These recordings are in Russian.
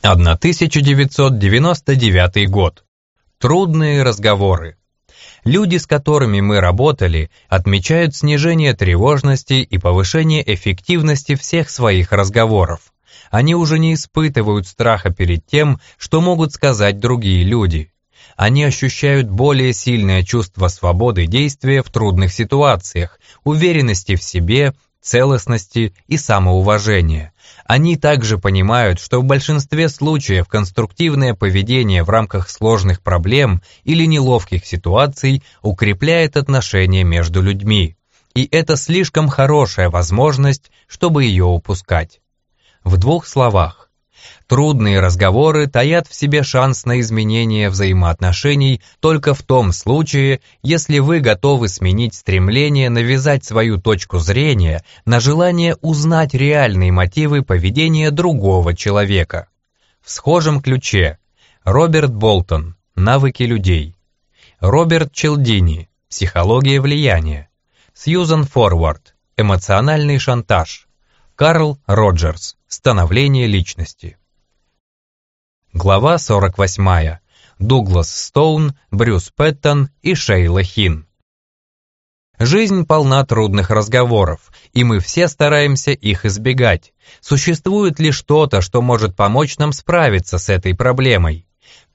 1999 год. Трудные разговоры. Люди, с которыми мы работали, отмечают снижение тревожности и повышение эффективности всех своих разговоров. Они уже не испытывают страха перед тем, что могут сказать другие люди. Они ощущают более сильное чувство свободы действия в трудных ситуациях, уверенности в себе, целостности и самоуважения. Они также понимают, что в большинстве случаев конструктивное поведение в рамках сложных проблем или неловких ситуаций укрепляет отношения между людьми. И это слишком хорошая возможность, чтобы ее упускать. В двух словах, Трудные разговоры таят в себе шанс на изменение взаимоотношений только в том случае, если вы готовы сменить стремление навязать свою точку зрения на желание узнать реальные мотивы поведения другого человека. В схожем ключе. Роберт Болтон. «Навыки людей», Роберт Челдини. «Психология влияния», Сьюзан Форвард. «Эмоциональный шантаж», Карл Роджерс «Становление личности». Глава 48. Дуглас Стоун, Брюс Пэттон и Шейла Хин. Жизнь полна трудных разговоров, и мы все стараемся их избегать. Существует ли что-то, что может помочь нам справиться с этой проблемой?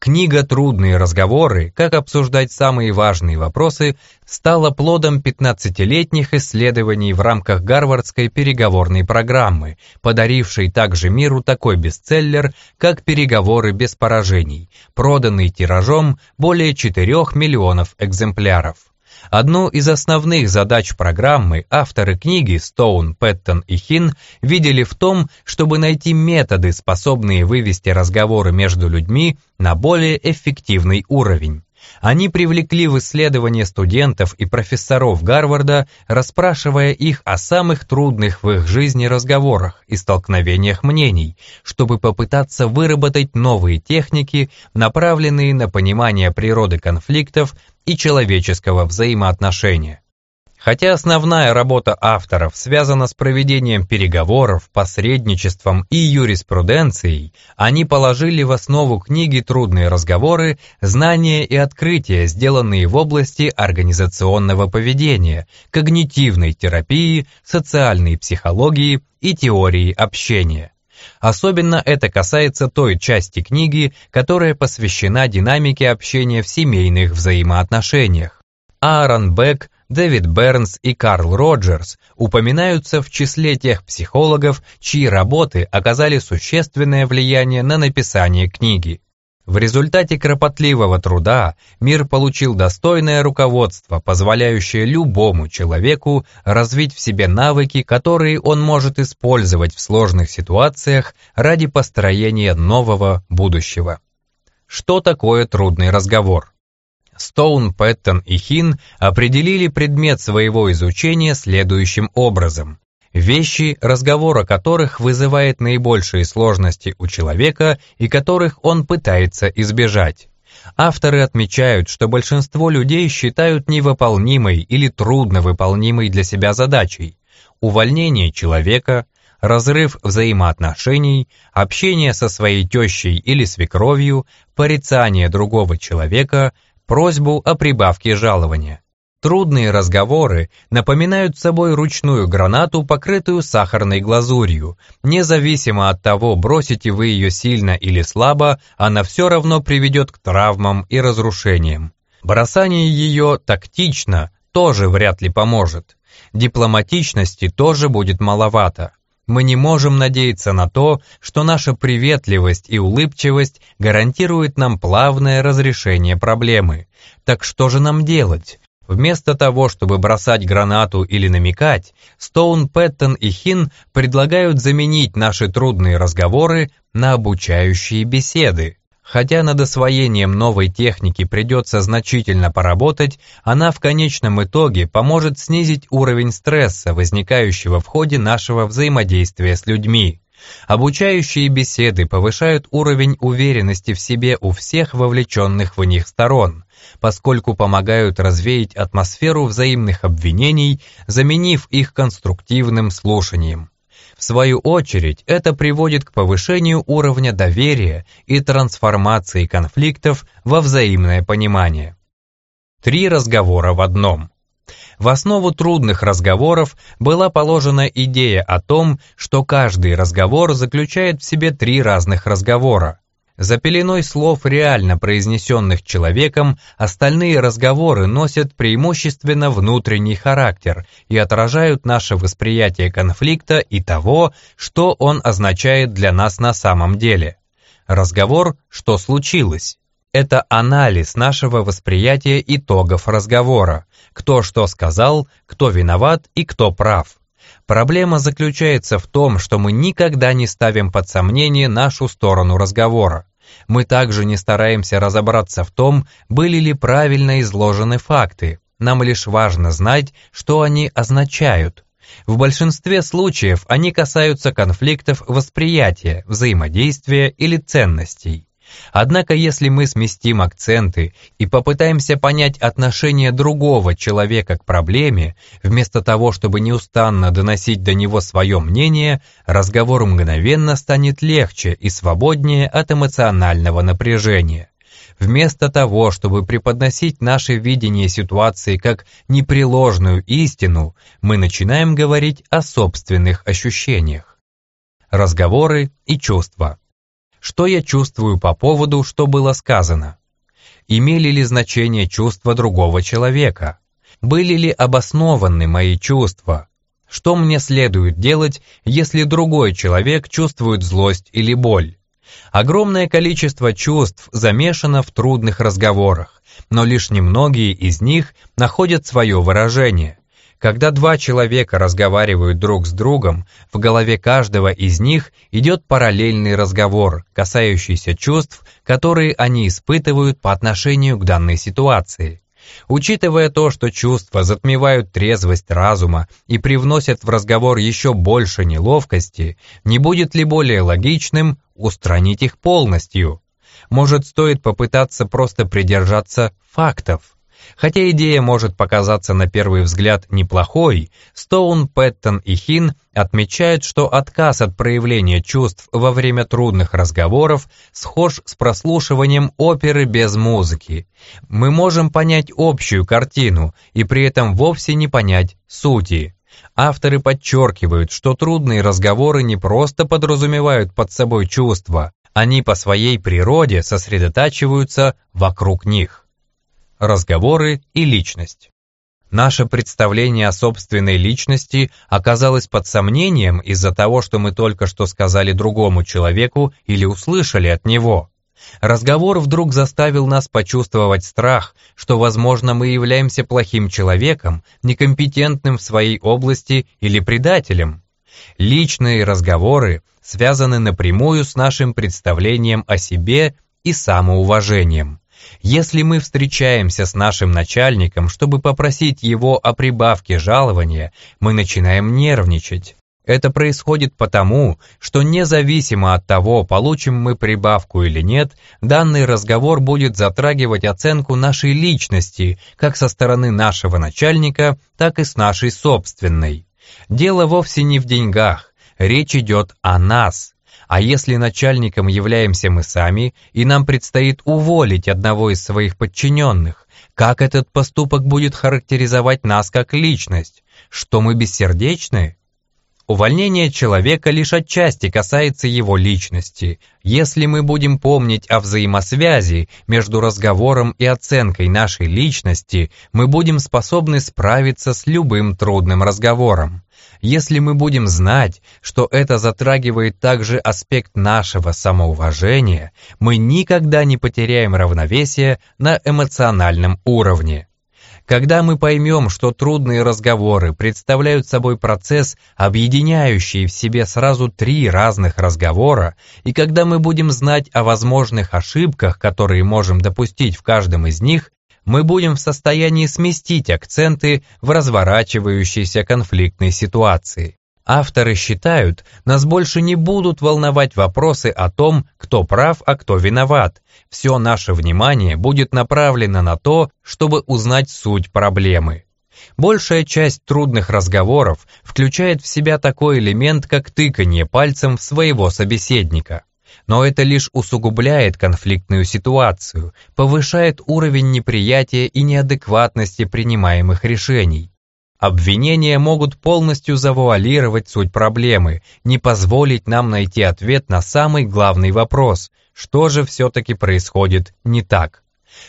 Книга «Трудные разговоры. Как обсуждать самые важные вопросы» стала плодом 15-летних исследований в рамках Гарвардской переговорной программы, подарившей также миру такой бестселлер, как «Переговоры без поражений», проданный тиражом более 4 миллионов экземпляров. Одну из основных задач программы авторы книги Стоун, Пэттон и Хин видели в том, чтобы найти методы, способные вывести разговоры между людьми на более эффективный уровень. Они привлекли в исследование студентов и профессоров Гарварда, расспрашивая их о самых трудных в их жизни разговорах и столкновениях мнений, чтобы попытаться выработать новые техники, направленные на понимание природы конфликтов и человеческого взаимоотношения. Хотя основная работа авторов связана с проведением переговоров, посредничеством и юриспруденцией, они положили в основу книги «Трудные разговоры» знания и открытия, сделанные в области организационного поведения, когнитивной терапии, социальной психологии и теории общения. Особенно это касается той части книги, которая посвящена динамике общения в семейных взаимоотношениях. Аарон Бек Дэвид Бернс и Карл Роджерс упоминаются в числе тех психологов, чьи работы оказали существенное влияние на написание книги. В результате кропотливого труда мир получил достойное руководство, позволяющее любому человеку развить в себе навыки, которые он может использовать в сложных ситуациях ради построения нового будущего. Что такое трудный разговор? Стоун, Пэттон и Хин определили предмет своего изучения следующим образом. Вещи, разговор о которых вызывает наибольшие сложности у человека и которых он пытается избежать. Авторы отмечают, что большинство людей считают невыполнимой или трудновыполнимой для себя задачей увольнение человека, разрыв взаимоотношений, общение со своей тещей или свекровью, порицание другого человека, просьбу о прибавке жалования. Трудные разговоры напоминают собой ручную гранату, покрытую сахарной глазурью. Независимо от того, бросите вы ее сильно или слабо, она все равно приведет к травмам и разрушениям. Бросание ее тактично тоже вряд ли поможет. Дипломатичности тоже будет маловато. Мы не можем надеяться на то, что наша приветливость и улыбчивость гарантируют нам плавное разрешение проблемы. Так что же нам делать? Вместо того, чтобы бросать гранату или намекать, Стоун, Пэттон и Хин предлагают заменить наши трудные разговоры на обучающие беседы. Хотя над освоением новой техники придется значительно поработать, она в конечном итоге поможет снизить уровень стресса, возникающего в ходе нашего взаимодействия с людьми. Обучающие беседы повышают уровень уверенности в себе у всех вовлеченных в них сторон, поскольку помогают развеять атмосферу взаимных обвинений, заменив их конструктивным слушанием. В свою очередь, это приводит к повышению уровня доверия и трансформации конфликтов во взаимное понимание. Три разговора в одном. В основу трудных разговоров была положена идея о том, что каждый разговор заключает в себе три разных разговора. За пеленой слов, реально произнесенных человеком, остальные разговоры носят преимущественно внутренний характер и отражают наше восприятие конфликта и того, что он означает для нас на самом деле. Разговор «что случилось?» Это анализ нашего восприятия итогов разговора, кто что сказал, кто виноват и кто прав. Проблема заключается в том, что мы никогда не ставим под сомнение нашу сторону разговора. Мы также не стараемся разобраться в том, были ли правильно изложены факты. Нам лишь важно знать, что они означают. В большинстве случаев они касаются конфликтов восприятия, взаимодействия или ценностей. Однако если мы сместим акценты и попытаемся понять отношение другого человека к проблеме, вместо того, чтобы неустанно доносить до него свое мнение, разговор мгновенно станет легче и свободнее от эмоционального напряжения. Вместо того, чтобы преподносить наше видение ситуации как непреложную истину, мы начинаем говорить о собственных ощущениях. Разговоры и чувства что я чувствую по поводу, что было сказано. Имели ли значение чувства другого человека? Были ли обоснованы мои чувства? Что мне следует делать, если другой человек чувствует злость или боль? Огромное количество чувств замешано в трудных разговорах, но лишь немногие из них находят свое выражение. Когда два человека разговаривают друг с другом, в голове каждого из них идет параллельный разговор, касающийся чувств, которые они испытывают по отношению к данной ситуации. Учитывая то, что чувства затмевают трезвость разума и привносят в разговор еще больше неловкости, не будет ли более логичным устранить их полностью? Может, стоит попытаться просто придержаться фактов? Хотя идея может показаться на первый взгляд неплохой, Стоун, Пэттон и Хин отмечают, что отказ от проявления чувств во время трудных разговоров схож с прослушиванием оперы без музыки. Мы можем понять общую картину и при этом вовсе не понять сути. Авторы подчеркивают, что трудные разговоры не просто подразумевают под собой чувства, они по своей природе сосредотачиваются вокруг них разговоры и личность. Наше представление о собственной личности оказалось под сомнением из-за того, что мы только что сказали другому человеку или услышали от него. Разговор вдруг заставил нас почувствовать страх, что, возможно, мы являемся плохим человеком, некомпетентным в своей области или предателем. Личные разговоры связаны напрямую с нашим представлением о себе и самоуважением. Если мы встречаемся с нашим начальником, чтобы попросить его о прибавке жалования, мы начинаем нервничать. Это происходит потому, что независимо от того, получим мы прибавку или нет, данный разговор будет затрагивать оценку нашей личности, как со стороны нашего начальника, так и с нашей собственной. Дело вовсе не в деньгах, речь идет о нас, а если начальником являемся мы сами, и нам предстоит уволить одного из своих подчиненных, как этот поступок будет характеризовать нас как личность? Что мы бессердечны? Увольнение человека лишь отчасти касается его личности. Если мы будем помнить о взаимосвязи между разговором и оценкой нашей личности, мы будем способны справиться с любым трудным разговором. Если мы будем знать, что это затрагивает также аспект нашего самоуважения, мы никогда не потеряем равновесие на эмоциональном уровне. Когда мы поймем, что трудные разговоры представляют собой процесс, объединяющий в себе сразу три разных разговора, и когда мы будем знать о возможных ошибках, которые можем допустить в каждом из них, мы будем в состоянии сместить акценты в разворачивающейся конфликтной ситуации. Авторы считают, нас больше не будут волновать вопросы о том, кто прав, а кто виноват. Все наше внимание будет направлено на то, чтобы узнать суть проблемы. Большая часть трудных разговоров включает в себя такой элемент, как тыканье пальцем в своего собеседника. Но это лишь усугубляет конфликтную ситуацию, повышает уровень неприятия и неадекватности принимаемых решений. Обвинения могут полностью завуалировать суть проблемы, не позволить нам найти ответ на самый главный вопрос, что же все-таки происходит не так.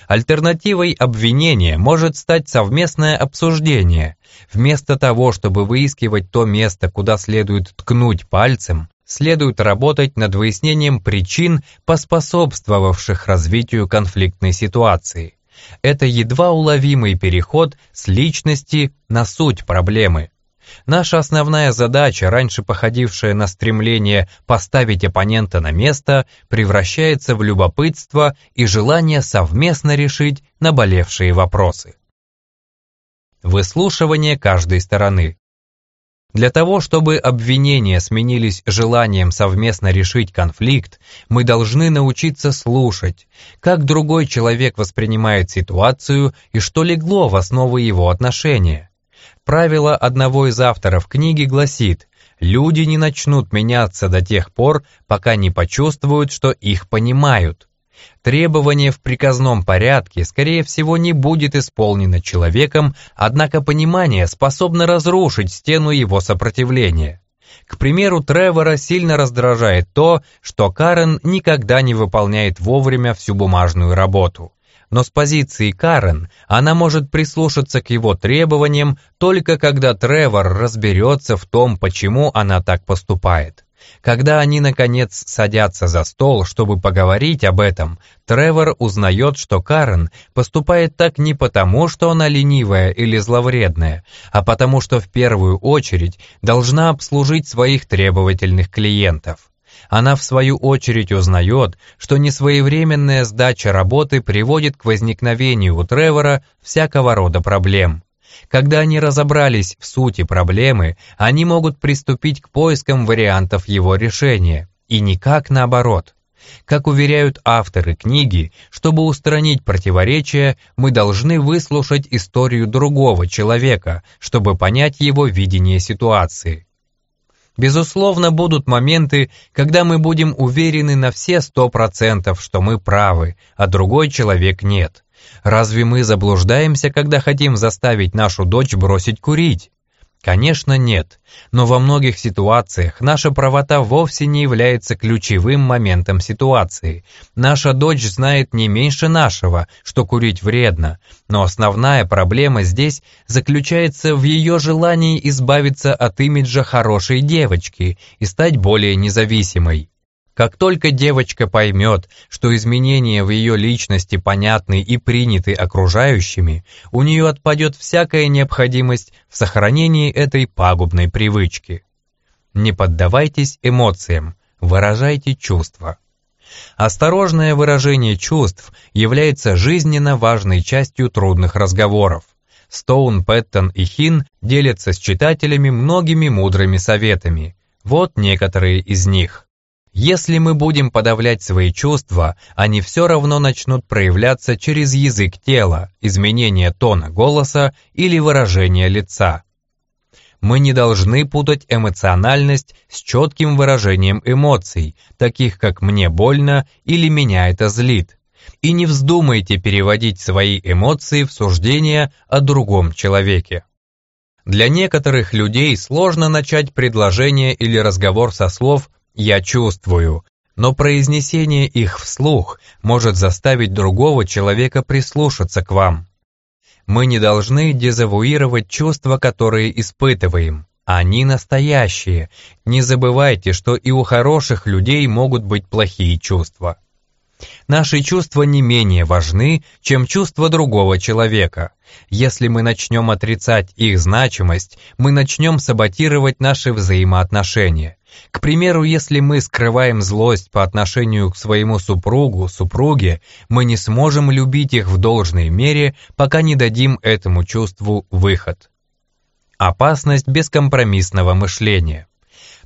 Альтернативой обвинения может стать совместное обсуждение. Вместо того, чтобы выискивать то место, куда следует ткнуть пальцем, следует работать над выяснением причин, поспособствовавших развитию конфликтной ситуации. Это едва уловимый переход с личности на суть проблемы. Наша основная задача, раньше походившая на стремление поставить оппонента на место, превращается в любопытство и желание совместно решить наболевшие вопросы. Выслушивание каждой стороны. Для того, чтобы обвинения сменились желанием совместно решить конфликт, мы должны научиться слушать, как другой человек воспринимает ситуацию и что легло в основу его отношения. Правило одного из авторов книги гласит, люди не начнут меняться до тех пор, пока не почувствуют, что их понимают. Требование в приказном порядке, скорее всего, не будет исполнено человеком, однако понимание способно разрушить стену его сопротивления. К примеру, Тревора сильно раздражает то, что Карен никогда не выполняет вовремя всю бумажную работу но с позиции Карен она может прислушаться к его требованиям только когда Тревор разберется в том, почему она так поступает. Когда они, наконец, садятся за стол, чтобы поговорить об этом, Тревор узнает, что Карен поступает так не потому, что она ленивая или зловредная, а потому что в первую очередь должна обслужить своих требовательных клиентов. Она в свою очередь узнает, что несвоевременная сдача работы приводит к возникновению у Тревора всякого рода проблем. Когда они разобрались в сути проблемы, они могут приступить к поискам вариантов его решения, и никак наоборот. Как уверяют авторы книги, чтобы устранить противоречия, мы должны выслушать историю другого человека, чтобы понять его видение ситуации. Безусловно, будут моменты, когда мы будем уверены на все сто процентов, что мы правы, а другой человек нет. Разве мы заблуждаемся, когда хотим заставить нашу дочь бросить курить? Конечно, нет, но во многих ситуациях наша правота вовсе не является ключевым моментом ситуации. Наша дочь знает не меньше нашего, что курить вредно, но основная проблема здесь заключается в ее желании избавиться от имиджа хорошей девочки и стать более независимой. Как только девочка поймет, что изменения в ее личности понятны и приняты окружающими, у нее отпадет всякая необходимость в сохранении этой пагубной привычки. Не поддавайтесь эмоциям, выражайте чувства. Осторожное выражение чувств является жизненно важной частью трудных разговоров. Стоун, Пэттон и Хин делятся с читателями многими мудрыми советами. Вот некоторые из них. Если мы будем подавлять свои чувства, они все равно начнут проявляться через язык тела, изменение тона голоса или выражение лица. Мы не должны путать эмоциональность с четким выражением эмоций, таких как «мне больно» или «меня это злит». И не вздумайте переводить свои эмоции в суждения о другом человеке. Для некоторых людей сложно начать предложение или разговор со слов «я чувствую», но произнесение их вслух может заставить другого человека прислушаться к вам. Мы не должны дезавуировать чувства, которые испытываем. Они настоящие. Не забывайте, что и у хороших людей могут быть плохие чувства. Наши чувства не менее важны, чем чувства другого человека. Если мы начнем отрицать их значимость, мы начнем саботировать наши взаимоотношения. К примеру, если мы скрываем злость по отношению к своему супругу, супруге, мы не сможем любить их в должной мере, пока не дадим этому чувству выход. Опасность бескомпромиссного мышления.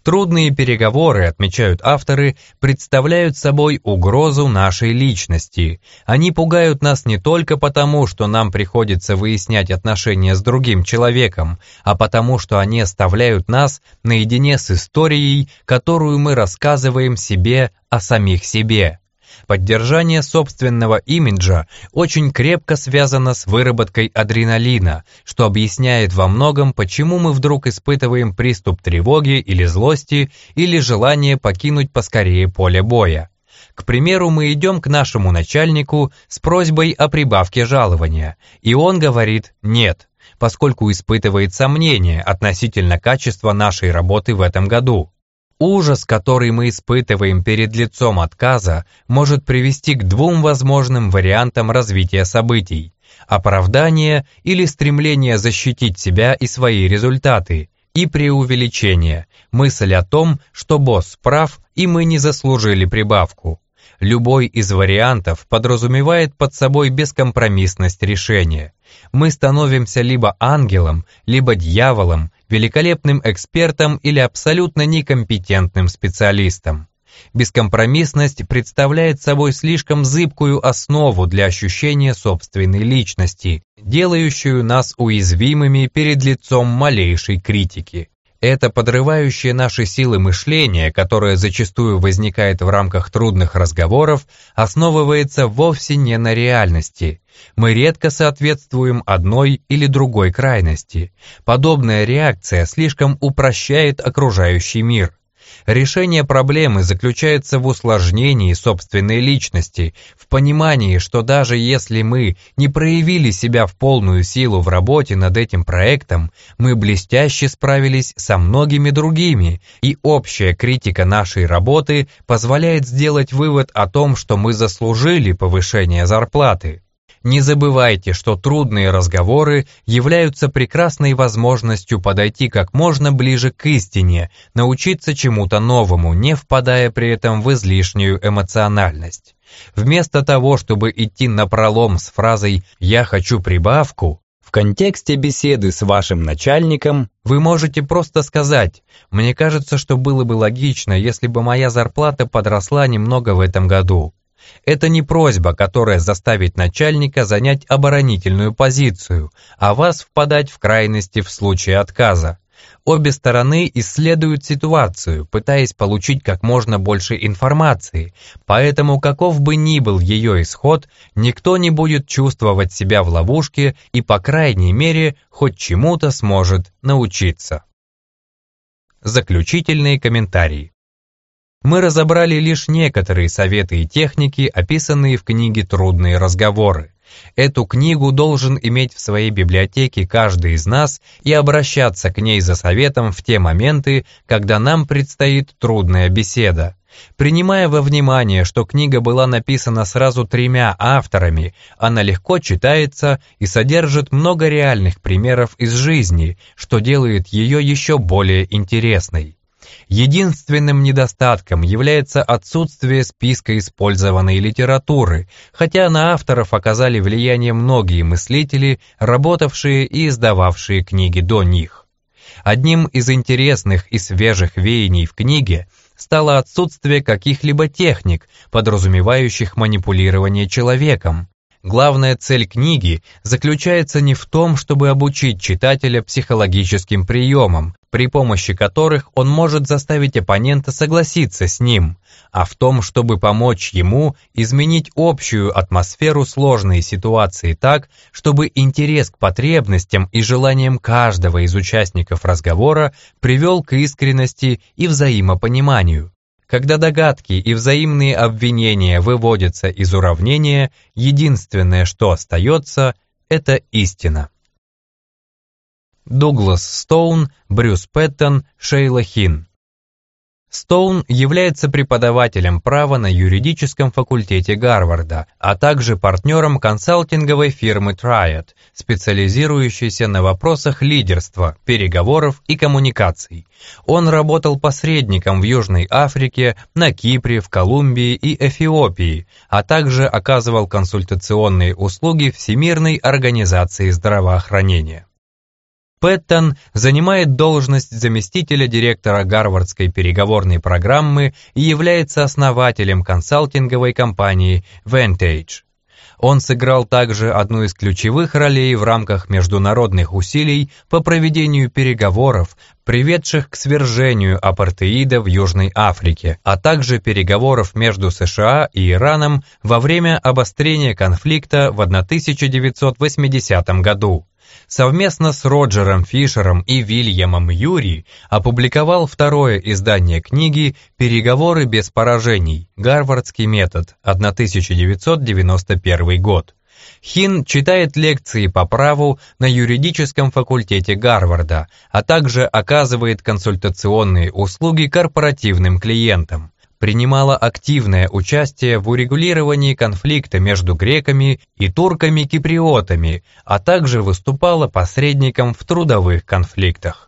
Трудные переговоры, отмечают авторы, представляют собой угрозу нашей личности. Они пугают нас не только потому, что нам приходится выяснять отношения с другим человеком, а потому, что они оставляют нас наедине с историей, которую мы рассказываем себе о самих себе. Поддержание собственного имиджа очень крепко связано с выработкой адреналина, что объясняет во многом, почему мы вдруг испытываем приступ тревоги или злости, или желание покинуть поскорее поле боя. К примеру, мы идем к нашему начальнику с просьбой о прибавке жалования, и он говорит «нет», поскольку испытывает сомнения относительно качества нашей работы в этом году. Ужас, который мы испытываем перед лицом отказа, может привести к двум возможным вариантам развития событий – оправдание или стремление защитить себя и свои результаты, и преувеличение, мысль о том, что босс прав и мы не заслужили прибавку. Любой из вариантов подразумевает под собой бескомпромиссность решения. Мы становимся либо ангелом, либо дьяволом, великолепным экспертом или абсолютно некомпетентным специалистом. Бескомпромиссность представляет собой слишком зыбкую основу для ощущения собственной личности, делающую нас уязвимыми перед лицом малейшей критики. Это подрывающее наши силы мышления, которое зачастую возникает в рамках трудных разговоров, основывается вовсе не на реальности. Мы редко соответствуем одной или другой крайности. Подобная реакция слишком упрощает окружающий мир. Решение проблемы заключается в усложнении собственной личности, в понимании, что даже если мы не проявили себя в полную силу в работе над этим проектом, мы блестяще справились со многими другими, и общая критика нашей работы позволяет сделать вывод о том, что мы заслужили повышение зарплаты. Не забывайте, что трудные разговоры являются прекрасной возможностью подойти как можно ближе к истине, научиться чему-то новому, не впадая при этом в излишнюю эмоциональность. Вместо того, чтобы идти на пролом с фразой «я хочу прибавку», в контексте беседы с вашим начальником вы можете просто сказать «Мне кажется, что было бы логично, если бы моя зарплата подросла немного в этом году». Это не просьба, которая заставит начальника занять оборонительную позицию, а вас впадать в крайности в случае отказа. Обе стороны исследуют ситуацию, пытаясь получить как можно больше информации, поэтому каков бы ни был ее исход, никто не будет чувствовать себя в ловушке и, по крайней мере, хоть чему-то сможет научиться. Заключительные комментарии. Мы разобрали лишь некоторые советы и техники, описанные в книге «Трудные разговоры». Эту книгу должен иметь в своей библиотеке каждый из нас и обращаться к ней за советом в те моменты, когда нам предстоит трудная беседа. Принимая во внимание, что книга была написана сразу тремя авторами, она легко читается и содержит много реальных примеров из жизни, что делает ее еще более интересной. Единственным недостатком является отсутствие списка использованной литературы, хотя на авторов оказали влияние многие мыслители, работавшие и издававшие книги до них. Одним из интересных и свежих веяний в книге стало отсутствие каких-либо техник, подразумевающих манипулирование человеком, Главная цель книги заключается не в том, чтобы обучить читателя психологическим приемам, при помощи которых он может заставить оппонента согласиться с ним, а в том, чтобы помочь ему изменить общую атмосферу сложной ситуации так, чтобы интерес к потребностям и желаниям каждого из участников разговора привел к искренности и взаимопониманию. Когда догадки и взаимные обвинения выводятся из уравнения, единственное, что остается, это истина. Дуглас Стоун, Брюс Пэттон, Шейла Хин Стоун является преподавателем права на юридическом факультете Гарварда, а также партнером консалтинговой фирмы Triad, специализирующейся на вопросах лидерства, переговоров и коммуникаций. Он работал посредником в Южной Африке, на Кипре, в Колумбии и Эфиопии, а также оказывал консультационные услуги Всемирной организации здравоохранения. Пэттон занимает должность заместителя директора Гарвардской переговорной программы и является основателем консалтинговой компании Vantage. Он сыграл также одну из ключевых ролей в рамках международных усилий по проведению переговоров, приведших к свержению апартеида в Южной Африке, а также переговоров между США и Ираном во время обострения конфликта в 1980 году совместно с Роджером Фишером и Вильямом Юри опубликовал второе издание книги «Переговоры без поражений. Гарвардский метод. 1991 год». Хин читает лекции по праву на юридическом факультете Гарварда, а также оказывает консультационные услуги корпоративным клиентам принимала активное участие в урегулировании конфликта между греками и турками-киприотами, а также выступала посредником в трудовых конфликтах.